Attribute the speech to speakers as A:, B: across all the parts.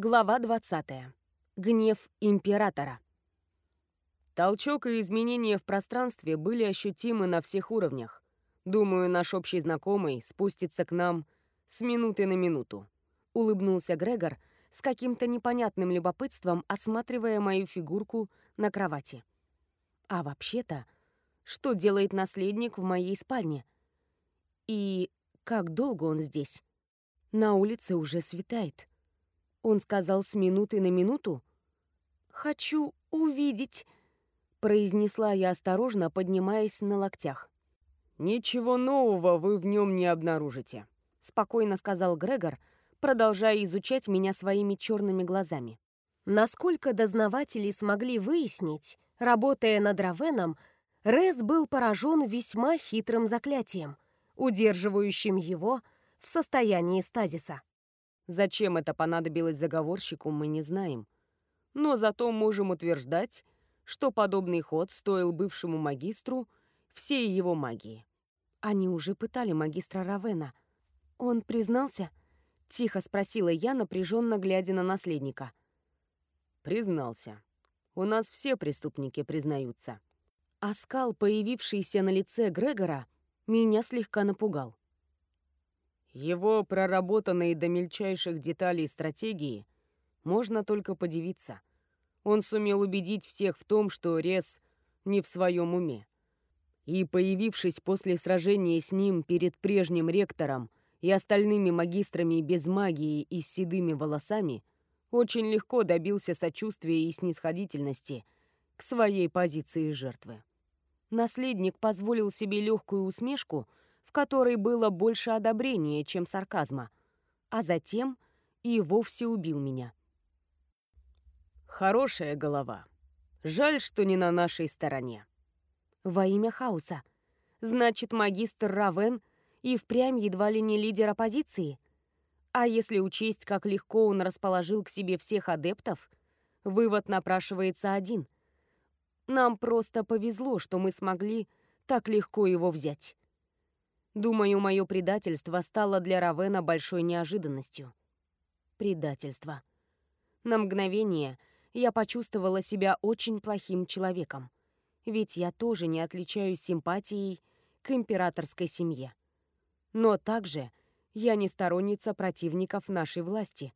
A: Глава 20. Гнев императора.
B: Толчок и изменения в пространстве были ощутимы на всех уровнях. Думаю, наш общий знакомый спустится к нам с минуты на минуту.
A: Улыбнулся Грегор с каким-то непонятным любопытством, осматривая мою фигурку на кровати. А вообще-то, что делает наследник в моей спальне? И как долго он здесь? На улице уже светает. Он сказал с минуты на минуту. «Хочу увидеть», — произнесла я осторожно, поднимаясь на локтях.
B: «Ничего нового вы в нем не обнаружите», —
A: спокойно сказал Грегор, продолжая изучать меня своими черными глазами. Насколько дознаватели смогли выяснить, работая над Равеном, Рез был поражен весьма хитрым заклятием, удерживающим его в состоянии стазиса.
B: Зачем это понадобилось заговорщику, мы не знаем. Но зато можем утверждать, что подобный ход стоил бывшему магистру всей его магии.
A: Они уже пытали магистра Равена. Он признался? Тихо спросила я, напряженно глядя на наследника.
B: Признался. У нас все преступники признаются.
A: Оскал, появившийся на лице Грегора, меня слегка напугал.
B: Его проработанные до мельчайших деталей стратегии можно только подивиться. Он сумел убедить всех в том, что Рес не в своем уме. И, появившись после сражения с ним перед прежним ректором и остальными магистрами без магии и с седыми волосами, очень легко добился сочувствия и снисходительности к своей позиции жертвы.
A: Наследник позволил себе легкую усмешку — в которой было больше одобрения, чем сарказма, а затем и вовсе убил меня.
B: Хорошая голова. Жаль, что не на нашей стороне.
A: Во имя хаоса. Значит, магистр Равен и впрямь едва ли не лидер оппозиции? А если учесть, как легко он расположил к себе всех адептов, вывод напрашивается один. Нам просто повезло, что мы смогли так легко его взять. Думаю, мое предательство стало для Равена большой неожиданностью. Предательство. На мгновение я почувствовала себя очень плохим человеком, ведь я тоже не отличаюсь симпатией к императорской семье. Но также я не сторонница противников нашей власти.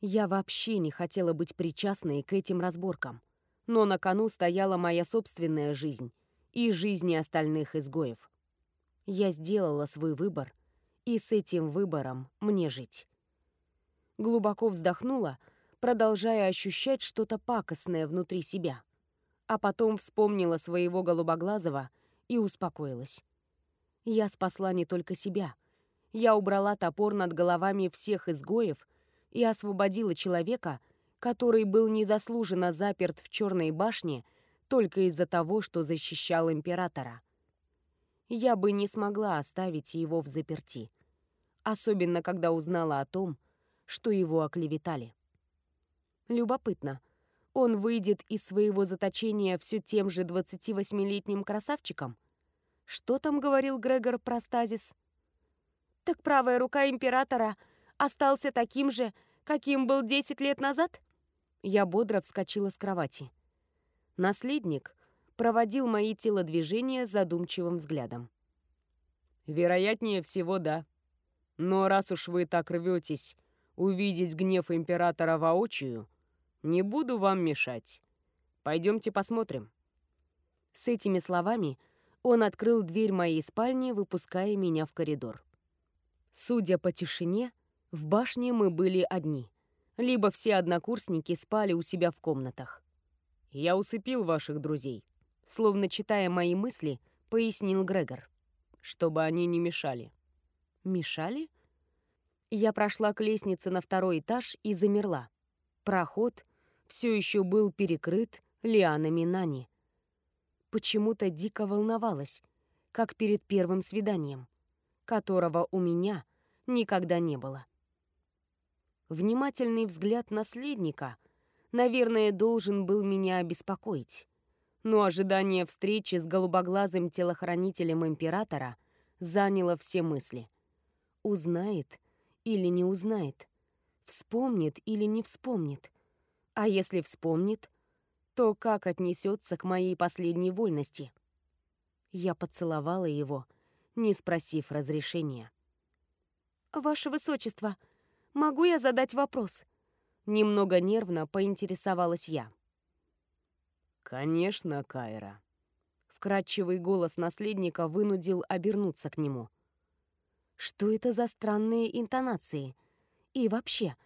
A: Я вообще не хотела быть причастной к этим разборкам, но на кону стояла моя собственная жизнь и жизни остальных изгоев. Я сделала свой выбор, и с этим выбором мне жить. Глубоко вздохнула, продолжая ощущать что-то пакостное внутри себя. А потом вспомнила своего голубоглазого и успокоилась. Я спасла не только себя. Я убрала топор над головами всех изгоев и освободила человека, который был незаслуженно заперт в черной башне только из-за того, что защищал императора я бы не смогла оставить его в заперти. Особенно, когда узнала о том, что его оклеветали. Любопытно, он выйдет из своего заточения все тем же 28-летним красавчиком? Что там говорил Грегор про стазис? Так правая рука императора остался таким же, каким был 10 лет назад? Я бодро вскочила с кровати. Наследник проводил мои телодвижения задумчивым взглядом.
B: «Вероятнее всего, да. Но раз уж вы так рветесь увидеть гнев императора воочию, не буду вам мешать. Пойдемте посмотрим».
A: С этими словами он открыл дверь моей спальни, выпуская меня в коридор. Судя по тишине, в башне мы были одни. Либо все однокурсники спали у себя в комнатах.
B: «Я усыпил ваших друзей»,
A: словно читая мои мысли, пояснил Грегор.
B: «Чтобы они не мешали».
A: «Мешали?» Я прошла к лестнице на второй этаж и замерла. Проход все еще был перекрыт лианами Нани. Почему-то дико волновалась, как перед первым свиданием, которого у меня никогда не было. Внимательный взгляд наследника, наверное, должен был меня обеспокоить но ожидание встречи с голубоглазым телохранителем императора заняло все мысли. Узнает или не узнает? Вспомнит или не вспомнит? А если вспомнит, то как отнесется к моей последней вольности? Я поцеловала его, не спросив разрешения. «Ваше Высочество, могу я задать вопрос?» Немного нервно поинтересовалась я.
B: «Конечно, Кайра».
A: Вкрадчивый голос наследника вынудил обернуться к нему. Что это за странные интонации? И вообще,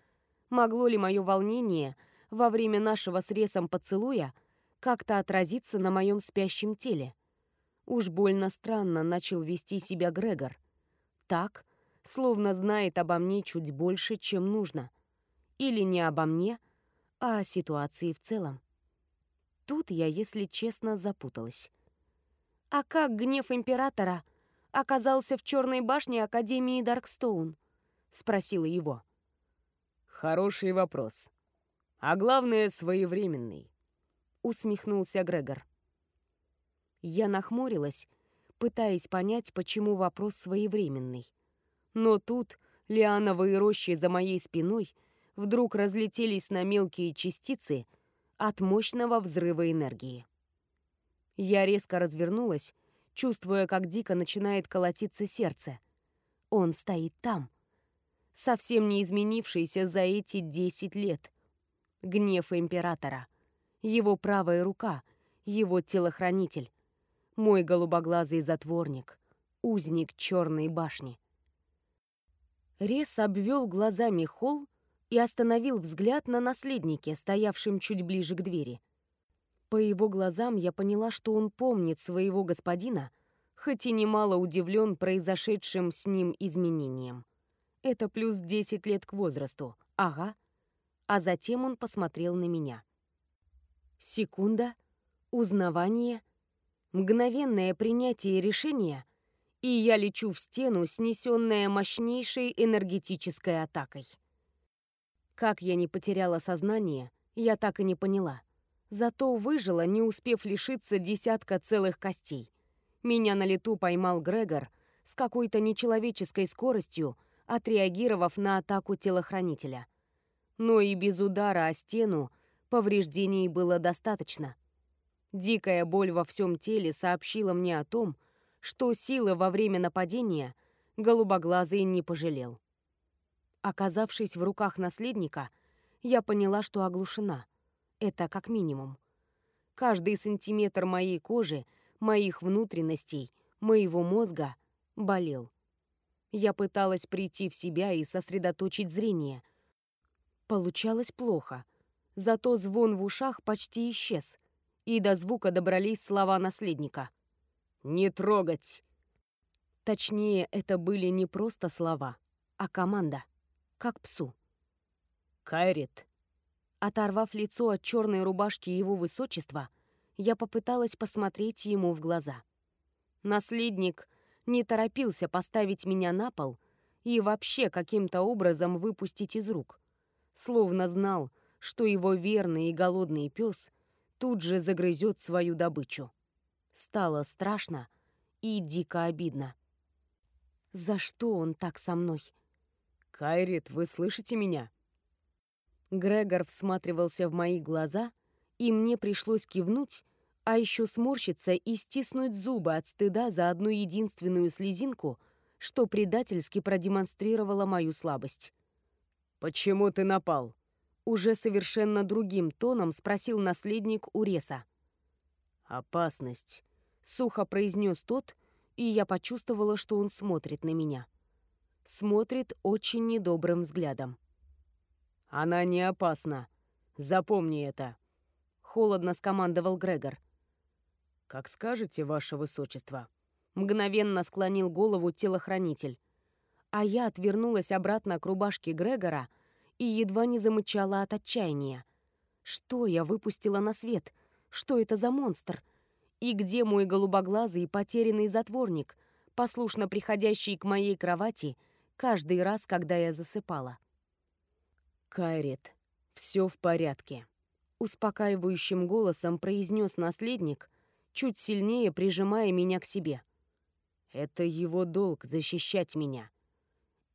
A: могло ли мое волнение во время нашего с Ресом поцелуя как-то отразиться на моем спящем теле? Уж больно странно начал вести себя Грегор. Так, словно знает обо мне чуть больше, чем нужно. Или не обо мне, а о ситуации в целом. Тут я, если честно, запуталась. А как гнев императора оказался в черной башне Академии Даркстоун? Спросила его.
B: Хороший вопрос. А главное, своевременный.
A: Усмехнулся Грегор. Я нахмурилась, пытаясь понять, почему вопрос своевременный. Но тут лиановые рощи за моей спиной вдруг разлетелись на мелкие частицы от мощного взрыва энергии. Я резко развернулась, чувствуя, как дико начинает колотиться сердце. Он стоит там, совсем не изменившийся за эти десять лет. Гнев императора, его правая рука, его телохранитель, мой голубоглазый затворник, узник черной башни. Рес обвел глазами холл и остановил взгляд на наследнике, стоявшем чуть ближе к двери. По его глазам я поняла, что он помнит своего господина, хоть и немало удивлен произошедшим с ним изменением. Это плюс 10 лет к возрасту. Ага. А затем он посмотрел на меня. Секунда, узнавание, мгновенное принятие решения, и я лечу в стену, снесенная мощнейшей энергетической атакой. Как я не потеряла сознание, я так и не поняла. Зато выжила, не успев лишиться десятка целых костей. Меня на лету поймал Грегор с какой-то нечеловеческой скоростью, отреагировав на атаку телохранителя. Но и без удара о стену повреждений было достаточно. Дикая боль во всем теле сообщила мне о том, что силы во время нападения голубоглазый не пожалел. Оказавшись в руках наследника, я поняла, что оглушена. Это как минимум. Каждый сантиметр моей кожи, моих внутренностей, моего мозга болел. Я пыталась прийти в себя и сосредоточить зрение. Получалось плохо. Зато звон в ушах почти исчез, и до звука добрались слова наследника.
B: «Не трогать!»
A: Точнее, это были не просто слова, а команда, как псу.
B: «Кайрит,
A: Оторвав лицо от черной рубашки его высочества, я попыталась посмотреть ему в глаза. Наследник не торопился поставить меня на пол и вообще каким-то образом выпустить из рук. Словно знал, что его верный и голодный пес тут же загрызет свою добычу. Стало страшно и дико обидно. За что он так со мной?
B: «Кайрит, вы слышите меня?»
A: Грегор всматривался в мои глаза, и мне пришлось кивнуть, а еще сморщиться и стиснуть зубы от стыда за одну единственную слезинку, что предательски продемонстрировала мою слабость.
B: «Почему ты напал?»
A: Уже совершенно другим тоном спросил наследник Уреса.
B: «Опасность», —
A: сухо произнес тот, и я почувствовала, что он смотрит на меня. Смотрит очень недобрым взглядом.
B: Она не опасна. Запомни это.
A: Холодно скомандовал Грегор.
B: Как скажете, ваше высочество.
A: Мгновенно склонил голову телохранитель. А я отвернулась обратно к рубашке Грегора и едва не замычала от отчаяния. Что я выпустила на свет? Что это за монстр? И где мой голубоглазый потерянный затворник, послушно приходящий к моей кровати каждый раз, когда я засыпала?
B: «Кайрит, все в порядке», —
A: успокаивающим голосом произнес наследник, чуть сильнее прижимая меня к себе.
B: «Это его долг — защищать меня».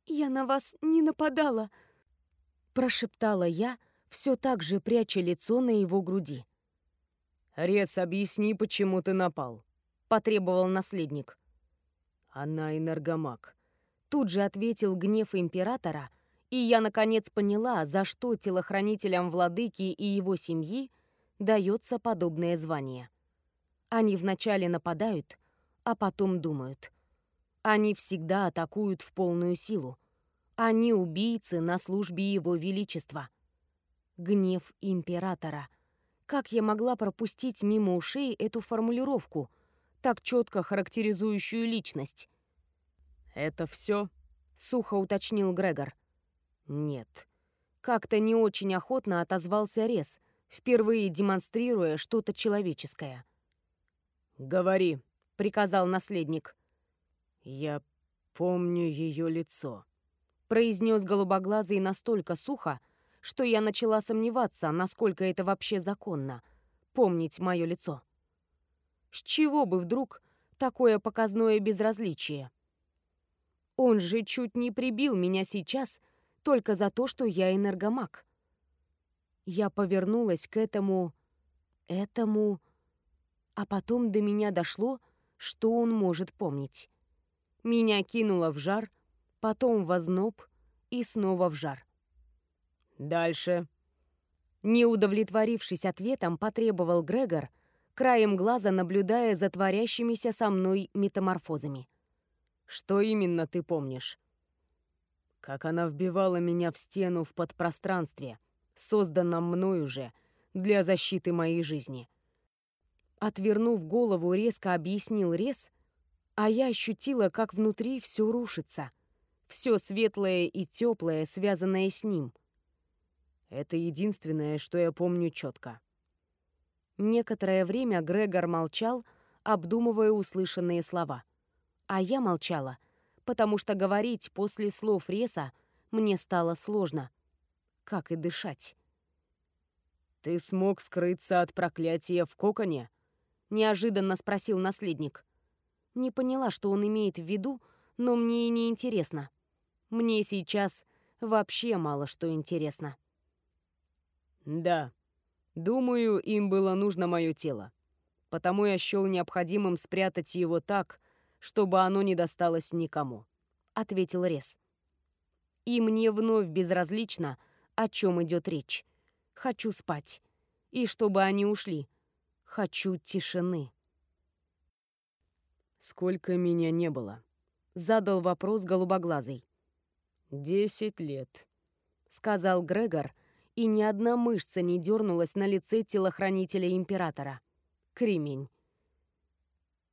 A: «Я на вас не нападала», Прошептала я, все так же пряча лицо на его груди.
B: «Рес, объясни, почему ты напал», — потребовал наследник. «Она энергомаг», — тут же ответил гнев императора, и я, наконец, поняла, за что телохранителям владыки и его семьи дается подобное звание. Они вначале нападают, а потом думают. Они всегда атакуют в полную силу. Они убийцы на службе его величества. Гнев императора. Как я могла пропустить мимо ушей эту формулировку, так четко характеризующую личность? «Это все?» — сухо уточнил Грегор. «Нет». Как-то не очень охотно отозвался Рес, впервые демонстрируя что-то человеческое. «Говори», — приказал наследник. «Я помню ее лицо», — произнес голубоглазый настолько сухо, что я начала сомневаться, насколько это вообще законно — помнить мое лицо. С чего бы вдруг такое показное безразличие? Он же чуть не прибил меня сейчас только за то, что я энергомаг. Я повернулась к этому... этому... А потом до меня дошло, что он может помнить. Меня кинуло в жар, потом в озноб и снова в жар. «Дальше». Не удовлетворившись ответом, потребовал Грегор, краем глаза наблюдая за творящимися со мной метаморфозами. «Что именно ты помнишь?» «Как она вбивала меня в стену в подпространстве», созданном мною же для защиты моей жизни. Отвернув голову, резко объяснил Рез, а я ощутила, как внутри все рушится. Все светлое и теплое, связанное с ним. Это единственное, что я помню четко. Некоторое время Грегор молчал, обдумывая услышанные слова. А я молчала, потому что говорить после слов Реса мне стало сложно как и дышать. «Ты смог скрыться от проклятия в коконе?» — неожиданно спросил наследник. Не поняла, что он имеет в виду, но мне и не интересно. Мне сейчас вообще мало что интересно. «Да. Думаю, им было нужно мое тело. Потому я счел необходимым спрятать его так, чтобы оно не досталось никому», — ответил Рес. И мне вновь безразлично, о чем идет речь. Хочу спать. И чтобы они ушли. Хочу тишины. «Сколько меня не было?» — задал вопрос голубоглазый. «Десять лет», — сказал Грегор, и ни одна мышца не дернулась на лице телохранителя императора. Кремень.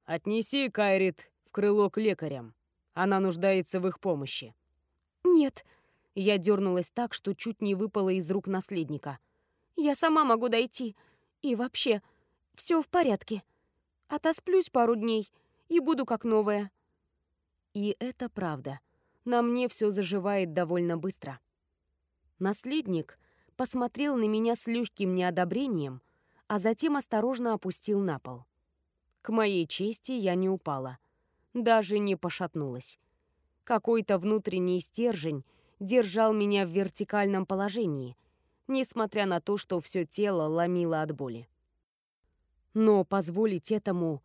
B: «Отнеси Кайрит крыло к лекарям. Она нуждается в их помощи».
A: «Нет», я дернулась так, что чуть не выпала из рук наследника. «Я сама могу дойти. И вообще, все в порядке. Отосплюсь пару дней и буду как новая». И это правда. На мне все заживает довольно быстро. Наследник посмотрел на меня с легким неодобрением, а затем осторожно опустил на пол. К моей чести я не упала. Даже не пошатнулась. Какой-то внутренний стержень держал меня в вертикальном положении, несмотря на то, что все тело ломило от боли. Но позволить этому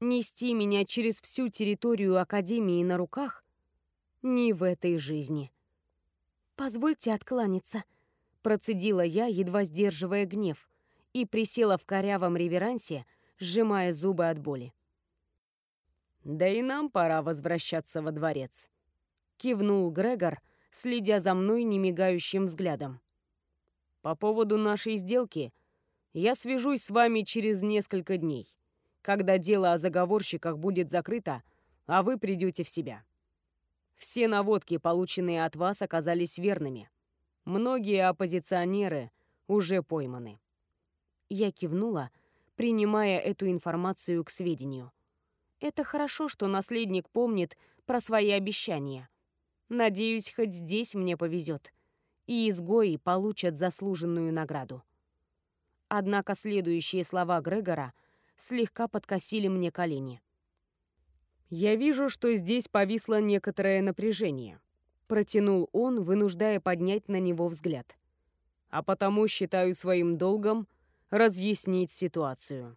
A: нести меня через всю территорию Академии на руках не в этой жизни. «Позвольте откланяться», — процедила я, едва сдерживая гнев, и присела в корявом реверансе, сжимая зубы от боли.
B: «Да и нам пора возвращаться во дворец», — кивнул Грегор, следя за мной немигающим взглядом. «По поводу нашей сделки я свяжусь с вами через несколько дней, когда дело о заговорщиках будет закрыто, а вы придете в себя. Все наводки, полученные от вас, оказались верными. Многие оппозиционеры уже пойманы».
A: Я кивнула, принимая эту информацию к сведению. Это хорошо, что наследник помнит про свои обещания. Надеюсь, хоть здесь мне повезет, и изгои получат заслуженную награду. Однако следующие слова Грегора слегка подкосили мне колени.
B: «Я вижу, что здесь повисло некоторое напряжение.
A: Протянул он, вынуждая поднять на него взгляд.
B: А потому считаю своим долгом разъяснить ситуацию.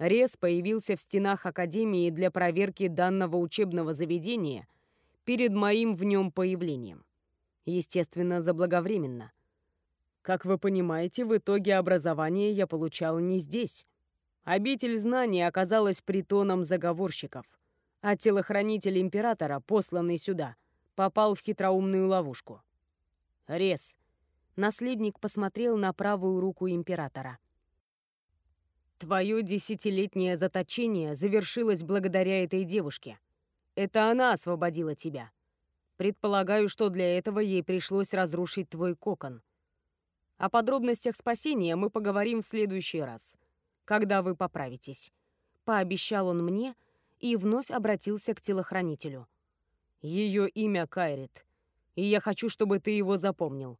B: Рез появился в стенах Академии для проверки данного учебного заведения перед моим в нем появлением. Естественно, заблаговременно. Как вы понимаете, в итоге образование я получал не здесь. Обитель знаний оказалась притоном заговорщиков, а телохранитель императора, посланный сюда, попал в хитроумную ловушку. Рез. Наследник посмотрел на правую руку императора. Твое десятилетнее заточение завершилось благодаря этой девушке. Это она освободила тебя. Предполагаю, что для этого ей пришлось разрушить твой кокон. О подробностях спасения мы поговорим в следующий раз, когда вы поправитесь. Пообещал он мне и вновь обратился к телохранителю. Ее имя Кайрит, и я хочу, чтобы ты его запомнил.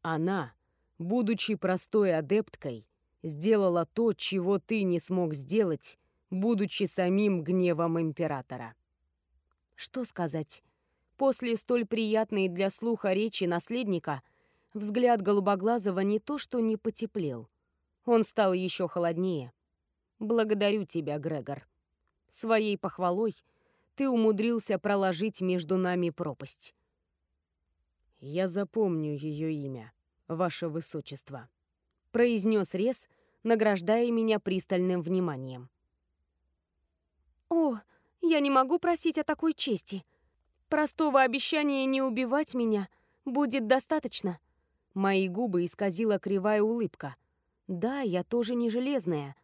B: Она, будучи простой адепткой, сделала то, чего ты не смог сделать, будучи самим гневом императора. Что сказать? После столь приятной для слуха речи наследника взгляд Голубоглазого не то что не потеплел, он стал еще холоднее. Благодарю тебя, Грегор. Своей похвалой ты умудрился проложить между нами пропасть. Я запомню ее имя, ваше высочество произнес Рес, награждая меня пристальным вниманием.
A: «О, я не могу просить о такой чести. Простого обещания не убивать меня будет достаточно». Мои губы исказила кривая улыбка. «Да, я тоже не железная.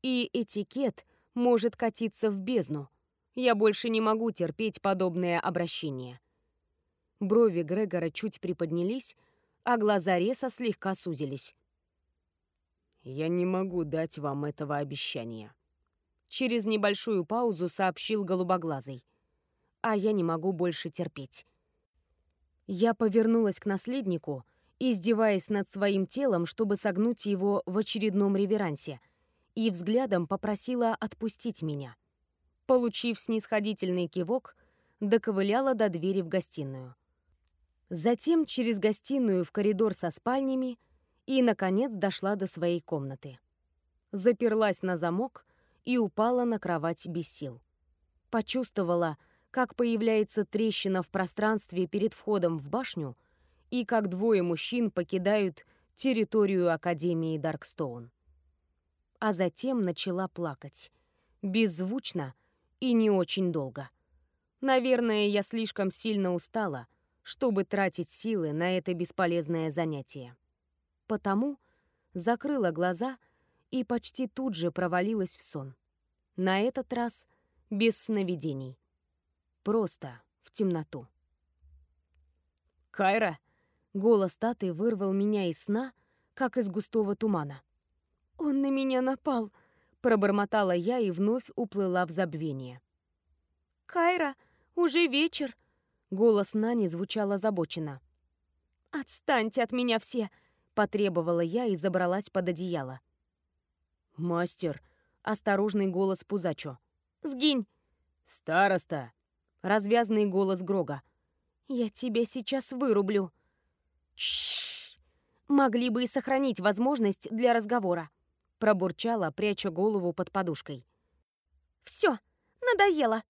A: И этикет может катиться в бездну. Я больше не могу терпеть подобное обращение». Брови Грегора чуть приподнялись, а глаза Реса слегка сузились.
B: «Я не могу дать вам этого обещания», — через небольшую паузу сообщил голубоглазый.
A: «А я не могу больше терпеть». Я повернулась к наследнику, издеваясь над своим телом, чтобы согнуть его в очередном реверансе, и взглядом попросила отпустить меня. Получив снисходительный кивок, доковыляла до двери в гостиную. Затем через гостиную в коридор со спальнями — и, наконец, дошла до своей комнаты. Заперлась на замок и упала на кровать без сил. Почувствовала, как появляется трещина в пространстве перед входом в башню и как двое мужчин покидают территорию Академии Даркстоун. А затем начала плакать. Беззвучно и не очень долго. Наверное, я слишком сильно устала, чтобы тратить силы на это бесполезное занятие потому закрыла глаза и почти тут же провалилась в сон. На этот раз без сновидений. Просто в темноту.
B: «Кайра!»
A: — голос Таты вырвал меня из сна, как из густого тумана. «Он на меня напал!» — пробормотала я и вновь уплыла в забвение. «Кайра, уже вечер!» — голос Нани звучал озабоченно. «Отстаньте от меня все! Потребовала я и забралась под одеяло.
B: «Мастер!»
A: — осторожный голос Пузачо. «Сгинь!»
B: «Староста!»
A: — развязный голос Грога. «Я тебя сейчас вырублю!» «Чш! Могли бы и сохранить возможность для разговора!» Пробурчала, пряча голову под подушкой. «Все, надоело!»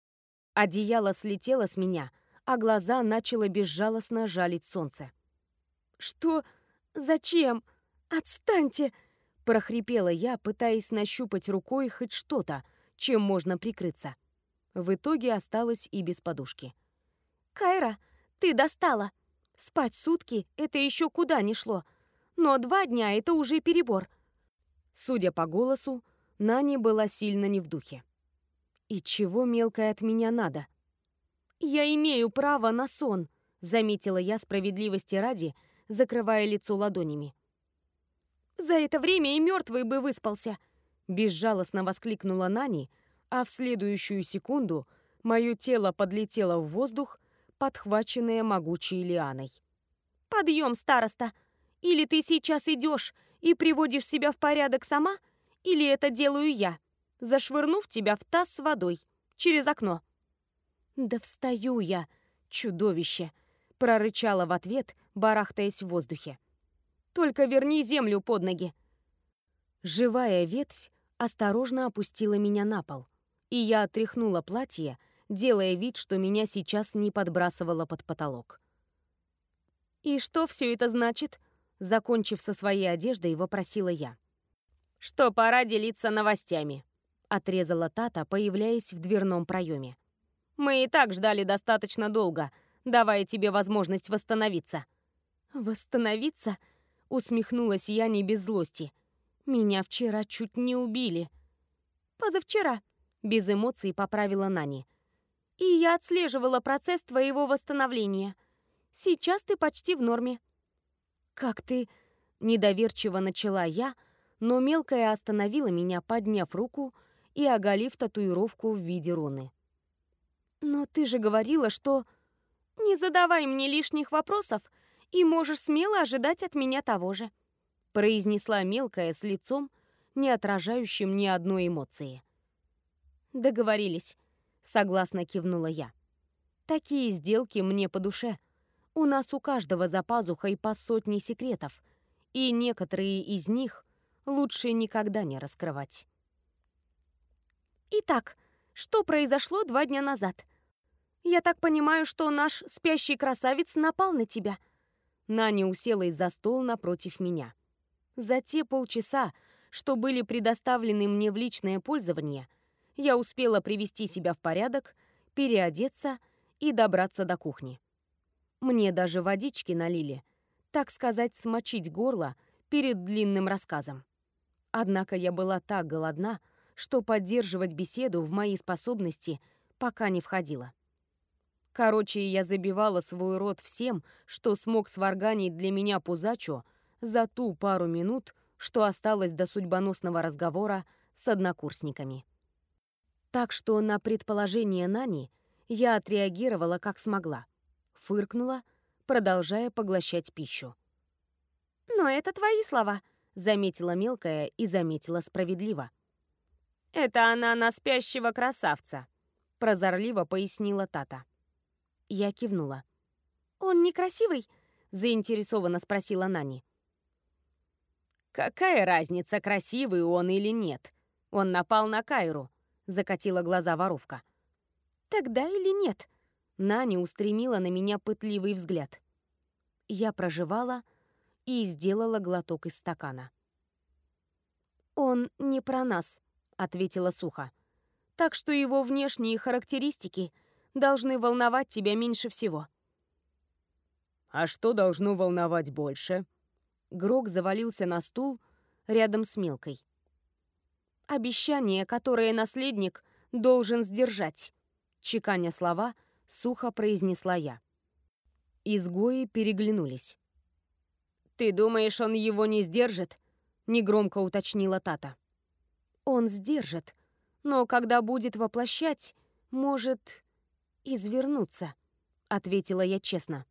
A: Одеяло слетело с меня, а глаза начало безжалостно жалить солнце. «Что?» «Зачем? Отстаньте!» — прохрипела я, пытаясь нащупать рукой хоть что-то, чем можно прикрыться. В итоге осталась и без подушки. «Кайра, ты достала! Спать сутки — это еще куда ни шло, но два дня — это уже перебор». Судя по голосу, Нани была сильно не в духе. «И чего мелкое от меня надо?» «Я имею право на сон», — заметила я справедливости ради — закрывая лицо ладонями. «За это время и мертвый бы выспался!» Безжалостно воскликнула Нани, а в следующую секунду мое тело подлетело в воздух, подхваченное могучей лианой. «Подъем, староста! Или ты сейчас идешь и приводишь себя в порядок сама, или это делаю я, зашвырнув тебя в таз с водой через окно». «Да встаю я, чудовище!» Прорычала в ответ, барахтаясь в воздухе. «Только верни землю под ноги!» Живая ветвь осторожно опустила меня на пол, и я отряхнула платье, делая вид, что меня сейчас не подбрасывало под потолок. «И что все это значит?» Закончив со своей одеждой, вопросила я. «Что пора делиться новостями», — отрезала Тата, появляясь в дверном проеме. «Мы и так ждали достаточно долго, давая тебе возможность восстановиться». «Восстановиться?» — усмехнулась я не без злости. «Меня вчера чуть не убили». «Позавчера», — без эмоций поправила Нани. «И я отслеживала процесс твоего восстановления. Сейчас ты почти в норме». «Как ты...» — недоверчиво начала я, но мелкая остановила меня, подняв руку и оголив татуировку в виде руны. «Но ты же говорила, что...» «Не задавай мне лишних вопросов, и можешь смело ожидать от меня того же», произнесла мелкая с лицом, не отражающим ни одной эмоции. «Договорились», — согласно кивнула я. «Такие сделки мне по душе». У нас у каждого за пазухой по сотне секретов, и некоторые из них лучше никогда не раскрывать. Итак, что произошло два дня назад? Я так понимаю, что наш спящий красавец напал на тебя. Наня уселась за стол напротив меня. За те полчаса, что были предоставлены мне в личное пользование, я успела привести себя в порядок, переодеться и добраться до кухни. Мне даже водички налили, так сказать, смочить горло перед длинным рассказом. Однако я была так голодна, что поддерживать беседу в мои способности пока не входило. Короче, я забивала свой рот всем, что смог сварганить для меня пузачу за ту пару минут, что осталось до судьбоносного разговора с однокурсниками. Так что на предположение Нани я отреагировала как смогла фыркнула, продолжая поглощать пищу. «Но это твои слова», — заметила мелкая и заметила справедливо. «Это она на спящего красавца», — прозорливо пояснила Тата. Я кивнула. «Он некрасивый?» — заинтересованно спросила Нани. «Какая разница, красивый он или нет? Он напал на Кайру», — закатила глаза воровка. «Тогда или нет?» Нани устремила на меня пытливый взгляд. Я проживала и сделала глоток из стакана. «Он не про нас», — ответила сухо. «Так что его внешние характеристики должны волновать тебя меньше всего».
B: «А что должно волновать больше?»
A: Грок завалился на стул рядом с Мелкой. «Обещание, которое наследник должен сдержать», — чеканя слова — сухо произнесла я. Изгои переглянулись. «Ты думаешь, он его не сдержит?» — негромко уточнила Тата. «Он сдержит, но когда будет воплощать, может извернуться», — ответила я честно.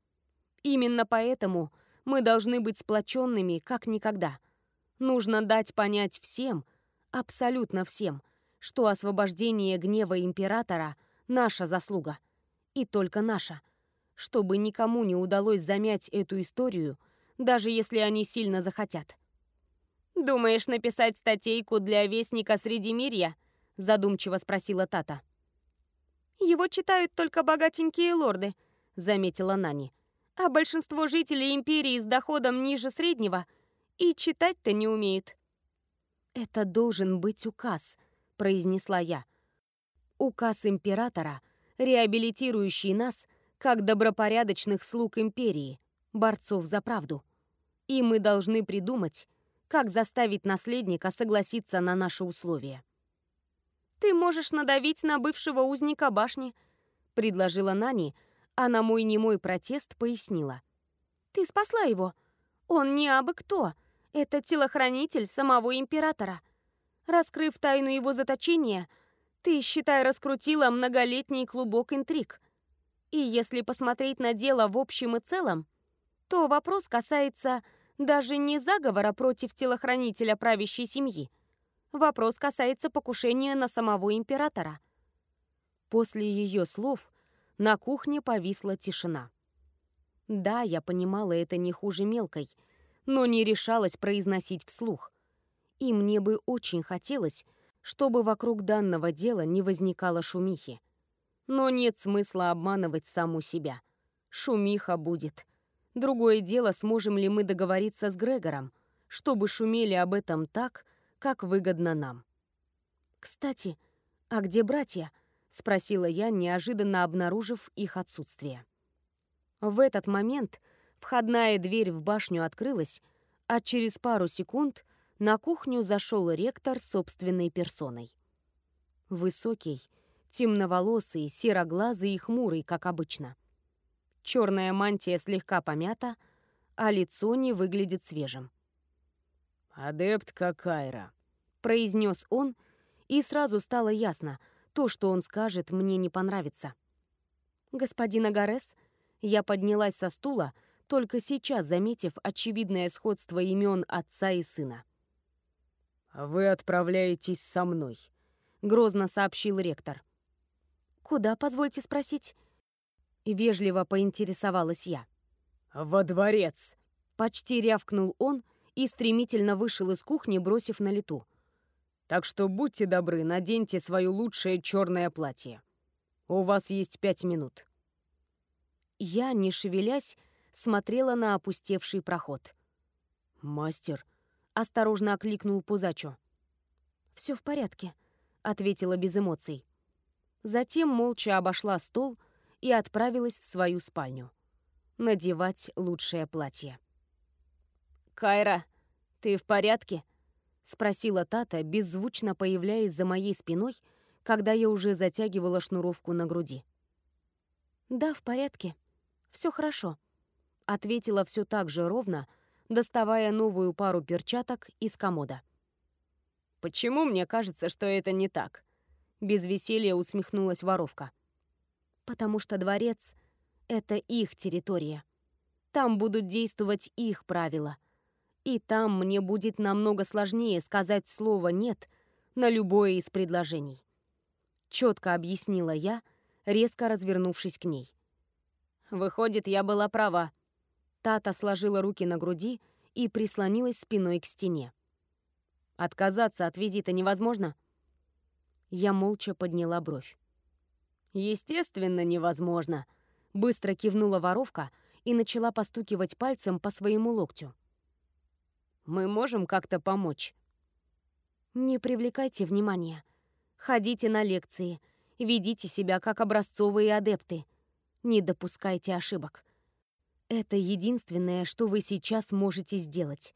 A: «Именно поэтому мы должны быть сплоченными, как никогда. Нужно дать понять всем, абсолютно всем, что освобождение гнева императора — наша заслуга» и только наша, чтобы никому не удалось замять эту историю, даже если они сильно захотят. «Думаешь написать статейку для Вестника Средимирья?» – задумчиво спросила Тата. «Его читают только богатенькие лорды», – заметила Нани. «А большинство жителей Империи с доходом ниже среднего и читать-то не умеют». «Это должен быть указ», – произнесла я. «Указ императора – реабилитирующий нас как добропорядочных слуг империи, борцов за правду. И мы должны придумать, как заставить наследника согласиться на наши условия. «Ты можешь надавить на бывшего узника башни», — предложила Нани, а на мой немой протест пояснила. «Ты спасла его. Он не абы кто. Это телохранитель самого императора. Раскрыв тайну его заточения, ты, считай, раскрутила многолетний клубок интриг. И если посмотреть на дело в общем и целом, то вопрос касается даже не заговора против телохранителя правящей семьи. Вопрос касается покушения на самого императора. После ее слов на кухне повисла тишина. Да, я понимала это не хуже мелкой, но не решалась произносить вслух. И мне бы очень хотелось, чтобы вокруг данного дела не возникало шумихи. Но нет смысла обманывать саму себя. Шумиха будет. Другое дело, сможем ли мы договориться с Грегором, чтобы шумели об этом так, как выгодно нам. «Кстати, а где братья?» — спросила я, неожиданно обнаружив их отсутствие. В этот момент входная дверь в башню открылась, а через пару секунд на кухню зашел ректор собственной персоной. Высокий, темноволосый, сероглазый и хмурый, как обычно. Черная мантия слегка помята, а лицо не выглядит свежим.
B: «Адепт Какайра», —
A: произнес он, и сразу стало ясно, то, что он скажет, мне не понравится. «Господин Агарес», я поднялась со стула, только сейчас заметив очевидное сходство имен отца и сына.
B: «Вы отправляетесь со мной», — грозно сообщил ректор.
A: «Куда, позвольте спросить?» Вежливо поинтересовалась я.
B: «Во дворец!»
A: Почти рявкнул он и стремительно вышел из кухни, бросив на лету.
B: «Так что будьте добры, наденьте свое лучшее черное платье. У вас есть пять минут».
A: Я, не шевелясь, смотрела на опустевший проход.
B: «Мастер», —
A: осторожно окликнул Пузачо. «Все в порядке», — ответила без эмоций. Затем молча обошла стол и отправилась в свою спальню. Надевать лучшее платье.
C: «Кайра, ты в порядке?»
A: — спросила Тата, беззвучно появляясь за моей спиной, когда я уже затягивала шнуровку на груди. «Да, в порядке», все хорошо», — ответила все так же ровно, доставая новую пару перчаток из комода.
C: «Почему мне кажется, что это не так?» Без веселья усмехнулась воровка.
A: «Потому что дворец — это их территория. Там будут действовать их правила. И там мне будет намного сложнее сказать слово «нет» на любое из предложений». Четко объяснила я, резко развернувшись к ней.
C: Выходит, я была права.
A: Тата сложила руки на груди и прислонилась спиной к стене.
C: Отказаться от визита невозможно?
A: Я молча подняла бровь.
C: Естественно, невозможно.
A: Быстро кивнула воровка и начала постукивать пальцем по своему локтю.
C: Мы можем как-то помочь?
A: Не привлекайте внимания. Ходите на лекции, ведите себя как образцовые адепты — не допускайте ошибок. Это единственное, что вы сейчас можете сделать.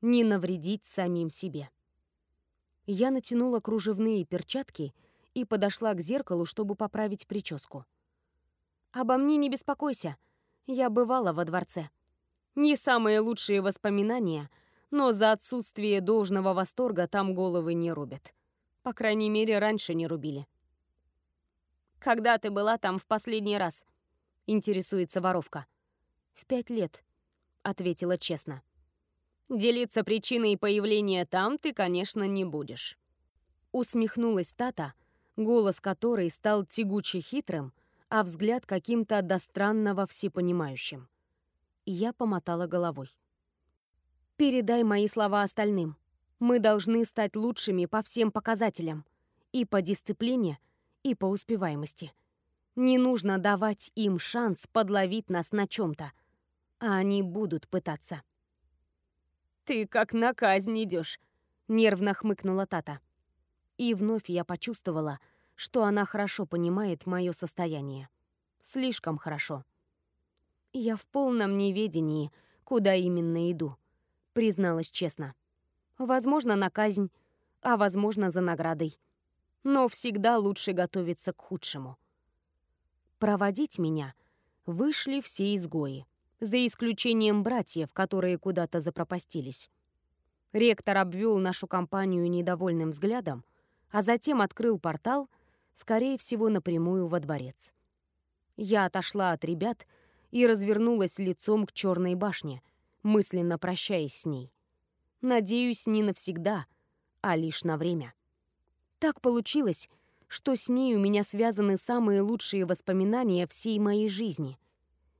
A: Не навредить самим себе. Я натянула кружевные перчатки и подошла к зеркалу, чтобы поправить прическу. «Обо мне не беспокойся. Я бывала во дворце. Не самые лучшие воспоминания, но за отсутствие должного восторга там головы не рубят. По крайней мере, раньше не рубили.
C: «Когда ты была там в последний раз?» — интересуется воровка.
A: «В пять лет», — ответила честно.
C: «Делиться причиной появления там ты, конечно, не будешь».
A: Усмехнулась Тата, голос которой стал тягуче хитрым, а взгляд каким-то до странного всепонимающим. Я помотала головой. «Передай мои слова остальным. Мы должны стать лучшими по всем показателям. И по дисциплине, и по успеваемости. Не нужно давать им шанс подловить нас на чем-то. А они будут пытаться.
C: «Ты как на казнь идешь», — нервно хмыкнула Тата.
A: И вновь я почувствовала, что она хорошо понимает мое состояние. Слишком хорошо. Я в полном неведении, куда именно иду, призналась честно. Возможно, на казнь, а возможно, за наградой. Но всегда лучше готовиться к худшему. Проводить меня вышли все изгои, за исключением братьев, которые куда-то запропастились. Ректор обвел нашу компанию недовольным взглядом, а затем открыл портал, скорее всего, напрямую во дворец. Я отошла от ребят и развернулась лицом к черной башне, мысленно прощаясь с ней. Надеюсь, не навсегда, а лишь на время. Так получилось, что с ней у меня связаны самые лучшие воспоминания всей моей жизни.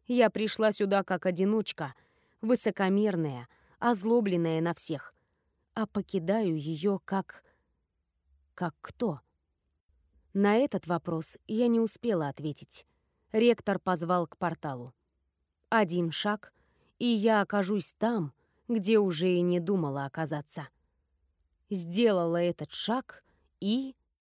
A: Я пришла сюда как одиночка, высокомерная, озлобленная на всех, а покидаю ее как... как кто? На этот вопрос я не успела ответить. Ректор позвал к порталу. Один шаг, и я окажусь там, где уже и не думала оказаться. Сделала этот шаг и